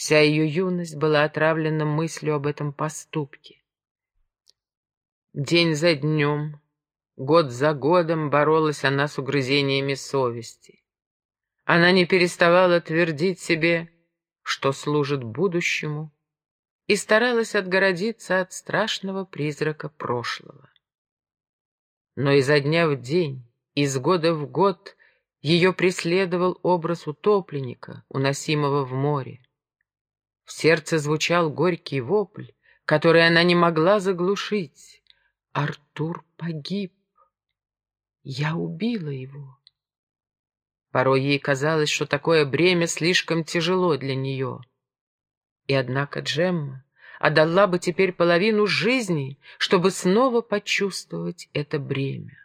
Вся ее юность была отравлена мыслью об этом поступке. День за днем, год за годом боролась она с угрызениями совести. Она не переставала твердить себе, что служит будущему, и старалась отгородиться от страшного призрака прошлого. Но изо дня в день, из года в год ее преследовал образ утопленника, уносимого в море. В сердце звучал горький вопль, который она не могла заглушить. Артур погиб. Я убила его. Порой ей казалось, что такое бремя слишком тяжело для нее. И однако Джемма отдала бы теперь половину жизни, чтобы снова почувствовать это бремя.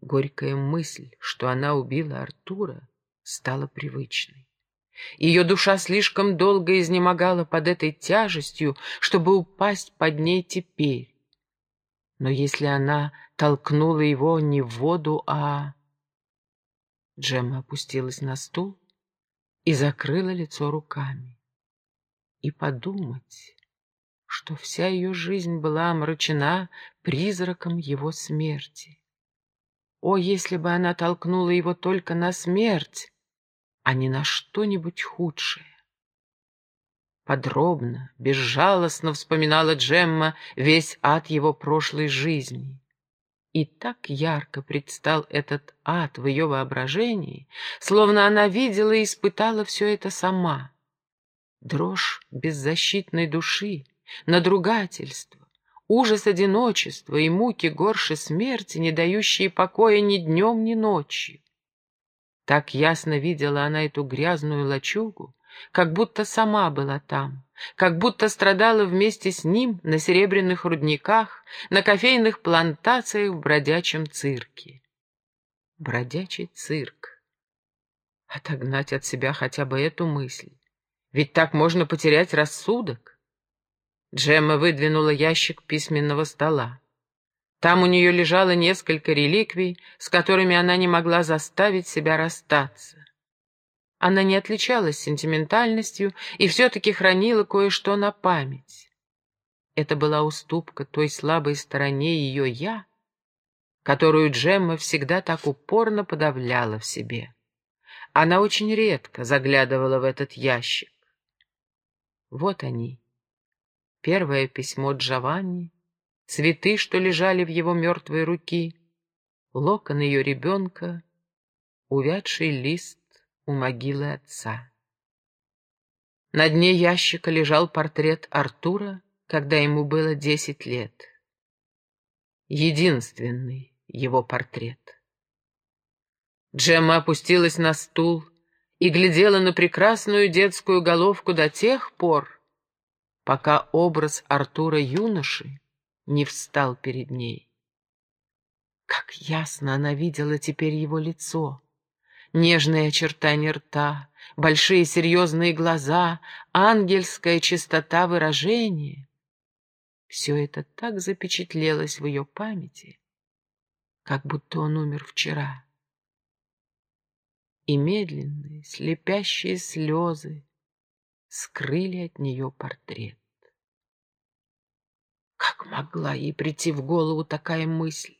Горькая мысль, что она убила Артура, стала привычной. Ее душа слишком долго изнемогала под этой тяжестью, чтобы упасть под ней теперь. Но если она толкнула его не в воду, а... Джемма опустилась на стул и закрыла лицо руками. И подумать, что вся ее жизнь была омрачена призраком его смерти. О, если бы она толкнула его только на смерть, а не на что-нибудь худшее. Подробно, безжалостно вспоминала Джемма весь ад его прошлой жизни. И так ярко предстал этот ад в ее воображении, словно она видела и испытала все это сама. Дрожь беззащитной души, надругательство, ужас одиночества и муки горше смерти, не дающие покоя ни днем, ни ночью. Так ясно видела она эту грязную лачугу, как будто сама была там, как будто страдала вместе с ним на серебряных рудниках, на кофейных плантациях в бродячем цирке. Бродячий цирк. Отогнать от себя хотя бы эту мысль. Ведь так можно потерять рассудок. Джемма выдвинула ящик письменного стола. Там у нее лежало несколько реликвий, с которыми она не могла заставить себя расстаться. Она не отличалась сентиментальностью и все-таки хранила кое-что на память. Это была уступка той слабой стороне ее «я», которую Джемма всегда так упорно подавляла в себе. Она очень редко заглядывала в этот ящик. Вот они. Первое письмо Джованни, цветы, что лежали в его мертвой руки, локон ее ребенка, увядший лист у могилы отца. На дне ящика лежал портрет Артура, когда ему было десять лет. Единственный его портрет. Джемма опустилась на стул и глядела на прекрасную детскую головку до тех пор, пока образ Артура юноши не встал перед ней. Как ясно она видела теперь его лицо. Нежные очертания рта, большие серьезные глаза, ангельская чистота выражения. Все это так запечатлелось в ее памяти, как будто он умер вчера. И медленные, слепящие слезы скрыли от нее портрет. Могла ей прийти в голову такая мысль?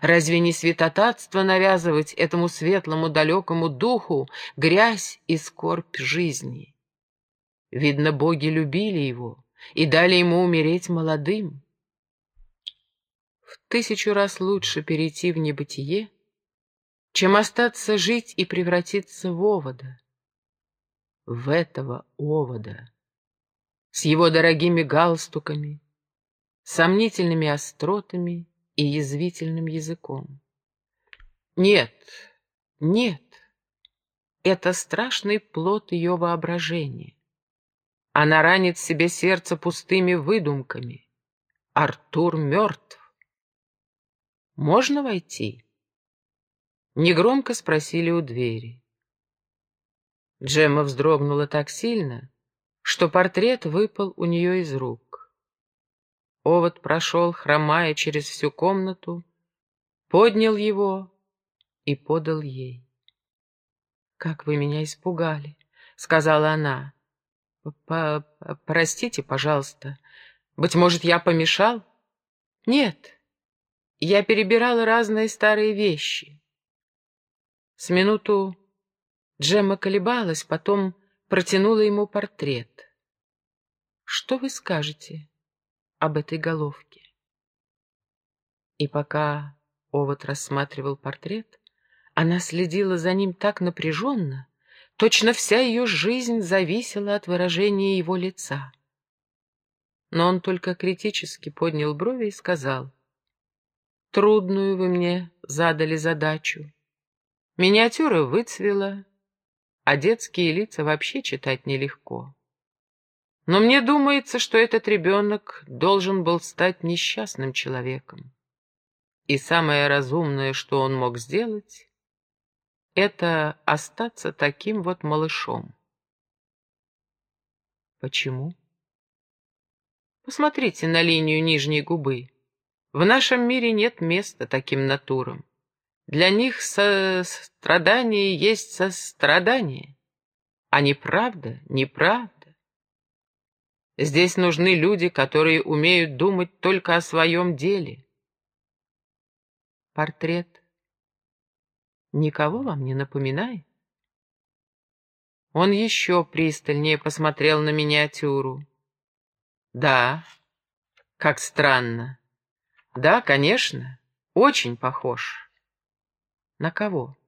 Разве не святотатство навязывать этому светлому далекому духу грязь и скорбь жизни? Видно, боги любили его и дали ему умереть молодым. В тысячу раз лучше перейти в небытие, чем остаться жить и превратиться в овода. В этого овода, с его дорогими галстуками, сомнительными остротами и язвительным языком. Нет, нет, это страшный плод ее воображения. Она ранит себе сердце пустыми выдумками. Артур мертв. «Можно войти?» Негромко спросили у двери. Джемма вздрогнула так сильно, что портрет выпал у нее из рук. Овод прошел, хромая через всю комнату, поднял его и подал ей. «Как вы меня испугали!» — сказала она. «Простите, пожалуйста. Быть может, я помешал?» «Нет. Я перебирала разные старые вещи». С минуту Джемма колебалась, потом протянула ему портрет. «Что вы скажете об этой головке?» И пока Овод рассматривал портрет, она следила за ним так напряженно, Точно вся ее жизнь зависела от выражения его лица. Но он только критически поднял брови и сказал, «Трудную вы мне задали задачу. Миниатюра выцвела, а детские лица вообще читать нелегко. Но мне думается, что этот ребенок должен был стать несчастным человеком. И самое разумное, что он мог сделать, это остаться таким вот малышом. Почему? Посмотрите на линию нижней губы. В нашем мире нет места таким натурам. Для них сострадание есть сострадание, а неправда — неправда. Здесь нужны люди, которые умеют думать только о своем деле. Портрет никого вам не напоминает? Он еще пристальнее посмотрел на миниатюру. Да, как странно. Да, конечно, очень похож. На кого?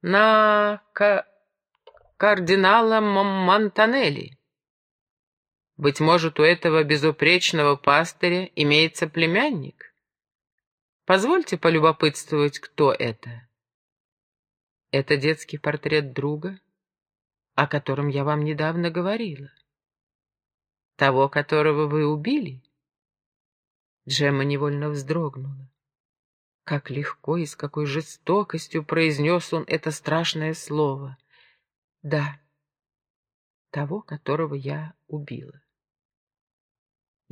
На ка кардинала Монтанелли. Быть может, у этого безупречного пастыря имеется племянник? Позвольте полюбопытствовать, кто это. Это детский портрет друга, о котором я вам недавно говорила. Того, которого вы убили? Джемма невольно вздрогнула. Как легко и с какой жестокостью произнес он это страшное слово. Да, того, которого я убила.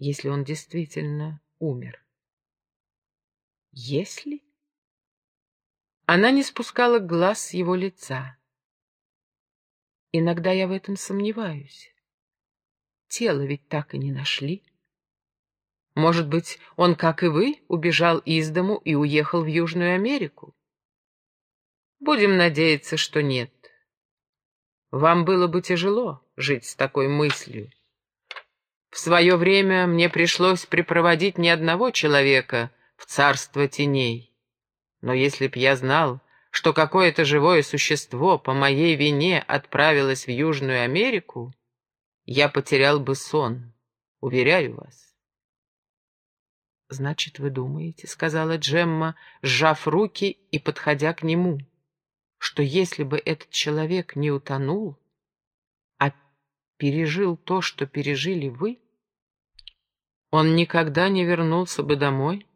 Если он действительно умер. Если? Она не спускала глаз с его лица. Иногда я в этом сомневаюсь. Тело ведь так и не нашли. Может быть, он, как и вы, убежал из дому и уехал в Южную Америку? Будем надеяться, что нет. Вам было бы тяжело жить с такой мыслью. В свое время мне пришлось припроводить ни одного человека — в царство теней. Но если б я знал, что какое-то живое существо по моей вине отправилось в Южную Америку, я потерял бы сон, уверяю вас. «Значит, вы думаете, — сказала Джемма, сжав руки и подходя к нему, — что если бы этот человек не утонул, пережил то, что пережили вы, он никогда не вернулся бы домой?»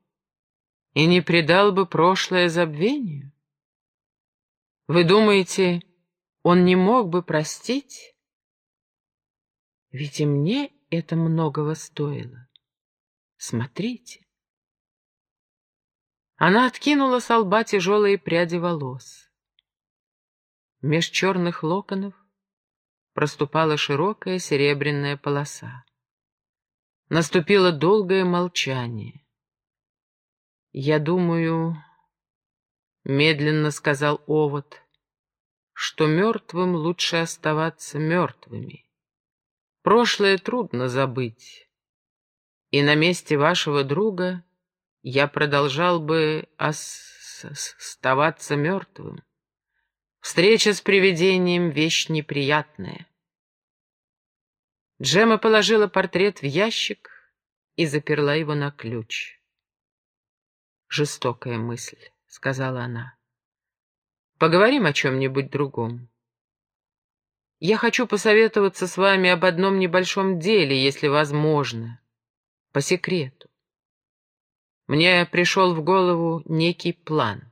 и не предал бы прошлое забвению? Вы думаете, он не мог бы простить? Ведь и мне это многого стоило. Смотрите. Она откинула с лба тяжелые пряди волос. Меж черных локонов проступала широкая серебряная полоса. Наступило долгое молчание. «Я думаю, — медленно сказал Овод, — что мертвым лучше оставаться мертвыми. Прошлое трудно забыть, и на месте вашего друга я продолжал бы оставаться мертвым. Встреча с привидением — вещь неприятная». Джема положила портрет в ящик и заперла его на ключ. «Жестокая мысль», — сказала она. «Поговорим о чем-нибудь другом. Я хочу посоветоваться с вами об одном небольшом деле, если возможно, по секрету. Мне пришел в голову некий план.